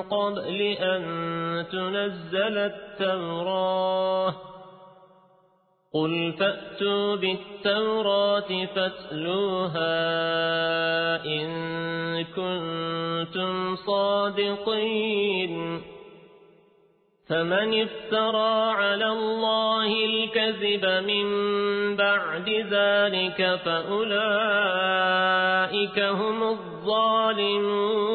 قبل أن تنزل التوراة. قل فأتوا بالتوراة فاتلوها إن كنتم صادقين. فمن افترى على الله الكذب من بعد ذلك فأولئك هم الظالمون.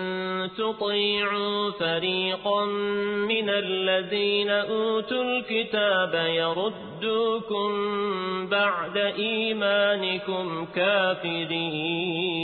تطيعوا فريقا من الذين أوتوا الكتاب يردوكم بعد إيمانكم كافرين.